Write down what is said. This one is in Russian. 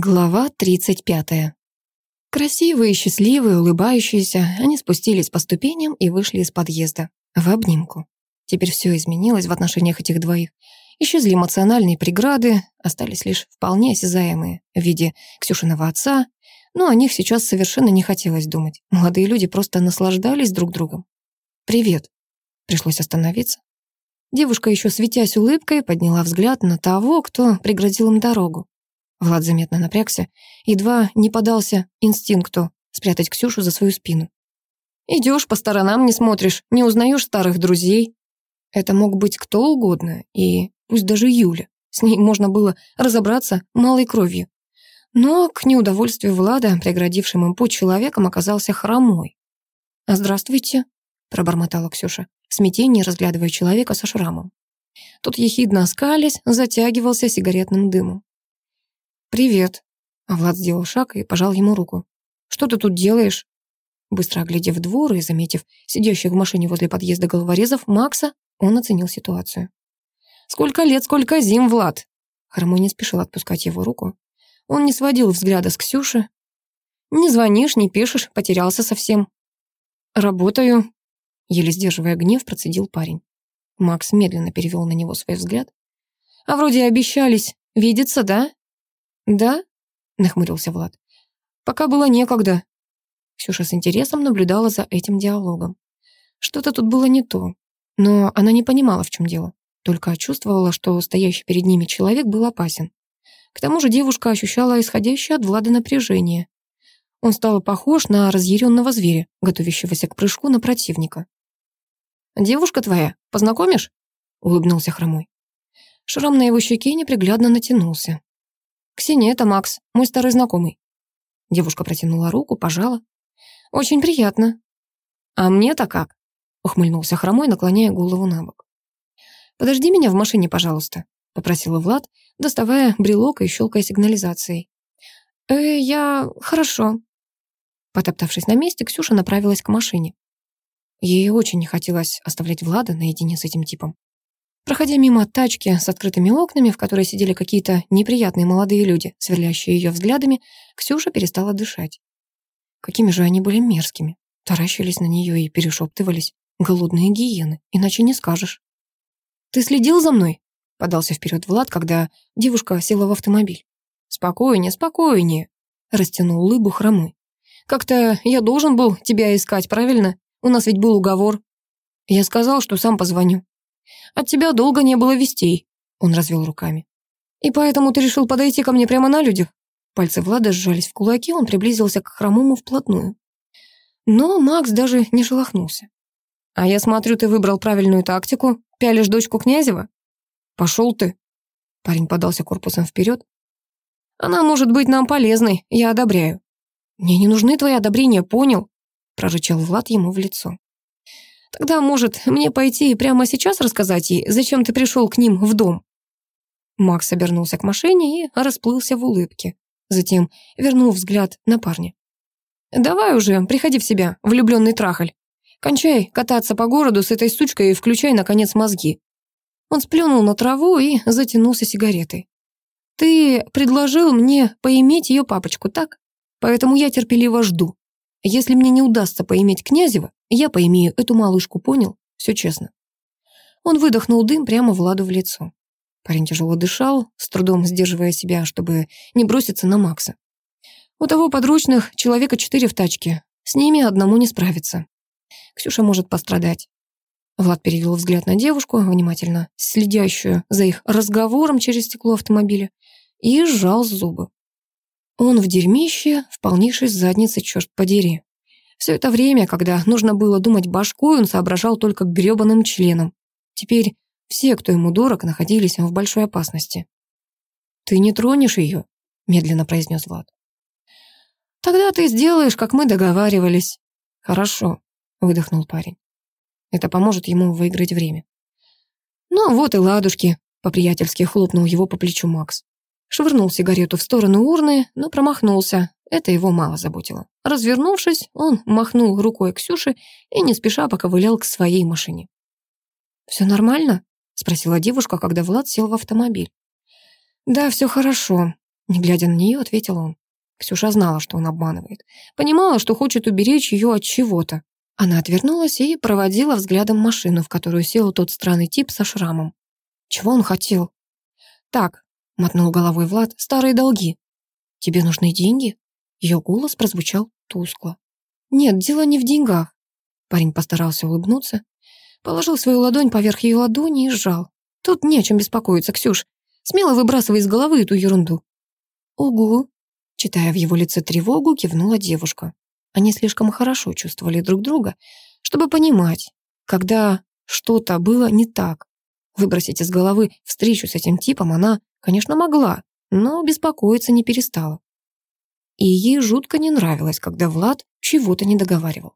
Глава 35. Красивые, счастливые, улыбающиеся, они спустились по ступеням и вышли из подъезда. В обнимку. Теперь все изменилось в отношениях этих двоих. Исчезли эмоциональные преграды, остались лишь вполне осязаемые в виде Ксюшиного отца, но о них сейчас совершенно не хотелось думать. Молодые люди просто наслаждались друг другом. «Привет». Пришлось остановиться. Девушка, еще светясь улыбкой, подняла взгляд на того, кто преградил им дорогу. Влад заметно напрягся, едва не подался инстинкту спрятать Ксюшу за свою спину. «Идешь, по сторонам не смотришь, не узнаешь старых друзей». Это мог быть кто угодно, и пусть даже Юля. С ней можно было разобраться малой кровью. Но к неудовольствию Влада, преградившим им путь человеком, оказался хромой. «А здравствуйте», — пробормотала Ксюша, в смятении разглядывая человека со шрамом. Тот ехидно оскались, затягивался сигаретным дымом. «Привет». А Влад сделал шаг и пожал ему руку. «Что ты тут делаешь?» Быстро оглядев двор и заметив сидящих в машине возле подъезда головорезов Макса, он оценил ситуацию. «Сколько лет, сколько зим, Влад!» Хромой не спешил отпускать его руку. Он не сводил взгляда с Ксюши. «Не звонишь, не пишешь, потерялся совсем». «Работаю», — еле сдерживая гнев, процедил парень. Макс медленно перевел на него свой взгляд. «А вроде обещались видеться, да?» «Да?» — нахмурился Влад. «Пока было некогда». Ксюша с интересом наблюдала за этим диалогом. Что-то тут было не то, но она не понимала, в чем дело, только чувствовала, что стоящий перед ними человек был опасен. К тому же девушка ощущала исходящее от Влада напряжение. Он стал похож на разъяренного зверя, готовящегося к прыжку на противника. «Девушка твоя, познакомишь?» — улыбнулся Хромой. Шрам на его щеке неприглядно натянулся. «Ксения, это Макс, мой старый знакомый». Девушка протянула руку, пожала. «Очень приятно». «А мне-то как?» — ухмыльнулся хромой, наклоняя голову на бок. «Подожди меня в машине, пожалуйста», — попросила Влад, доставая брелок и щелкая сигнализацией. «Э, я... хорошо». Потоптавшись на месте, Ксюша направилась к машине. Ей очень не хотелось оставлять Влада наедине с этим типом. Проходя мимо тачки с открытыми окнами, в которой сидели какие-то неприятные молодые люди, сверлящие ее взглядами, Ксюша перестала дышать. Какими же они были мерзкими. Таращились на нее и перешептывались. Голодные гиены, иначе не скажешь. «Ты следил за мной?» — подался вперед Влад, когда девушка села в автомобиль. «Спокойнее, спокойнее», — растянул улыбу хромой. «Как-то я должен был тебя искать, правильно? У нас ведь был уговор. Я сказал, что сам позвоню. От тебя долго не было вестей», — он развел руками. «И поэтому ты решил подойти ко мне прямо на людях?» Пальцы Влада сжались в кулаки, он приблизился к хромому вплотную. Но Макс даже не шелохнулся. «А я смотрю, ты выбрал правильную тактику. Пялишь дочку Князева?» «Пошел ты!» Парень подался корпусом вперед. «Она может быть нам полезной, я одобряю». «Мне не нужны твои одобрения, понял?» прорычал Влад ему в лицо. Тогда, может, мне пойти и прямо сейчас рассказать ей, зачем ты пришел к ним в дом?» Макс обернулся к машине и расплылся в улыбке. Затем вернул взгляд на парня. «Давай уже, приходи в себя, влюбленный трахаль. Кончай кататься по городу с этой сучкой и включай, наконец, мозги». Он сплюнул на траву и затянулся сигаретой. «Ты предложил мне поиметь ее папочку, так? Поэтому я терпеливо жду. Если мне не удастся поиметь Князева, я поимею эту малышку, понял? Все честно. Он выдохнул дым прямо Владу в лицо. Парень тяжело дышал, с трудом сдерживая себя, чтобы не броситься на Макса. У того подручных человека четыре в тачке. С ними одному не справиться. Ксюша может пострадать. Влад перевел взгляд на девушку, внимательно следящую за их разговором через стекло автомобиля, и сжал зубы. Он в дерьмище, в полнейшей заднице, черт подери. Все это время, когда нужно было думать башкой, он соображал только грёбаным членом. Теперь все, кто ему дорог, находились в большой опасности. «Ты не тронешь ее?» — медленно произнес Влад. «Тогда ты сделаешь, как мы договаривались». «Хорошо», — выдохнул парень. Это поможет ему выиграть время. «Ну вот и ладушки», — по-приятельски хлопнул его по плечу Макс. Швырнул сигарету в сторону урны, но промахнулся. Это его мало заботило. Развернувшись, он махнул рукой Ксюше и не спеша поковылял к своей машине. «Все нормально?» — спросила девушка, когда Влад сел в автомобиль. «Да, все хорошо», Не глядя на нее, ответил он. Ксюша знала, что он обманывает. Понимала, что хочет уберечь ее от чего-то. Она отвернулась и проводила взглядом машину, в которую сел тот странный тип со шрамом. Чего он хотел? «Так», — мотнул головой Влад, — «старые долги». «Тебе нужны деньги?» Ее голос прозвучал тускло. «Нет, дело не в деньгах». Парень постарался улыбнуться, положил свою ладонь поверх ее ладони и сжал. «Тут не о чем беспокоиться, Ксюш. Смело выбрасывай из головы эту ерунду». «Угу», — читая в его лице тревогу, кивнула девушка. Они слишком хорошо чувствовали друг друга, чтобы понимать, когда что-то было не так. Выбросить из головы встречу с этим типом она, конечно, могла, но беспокоиться не перестала. И ей жутко не нравилось, когда Влад чего-то не договаривал.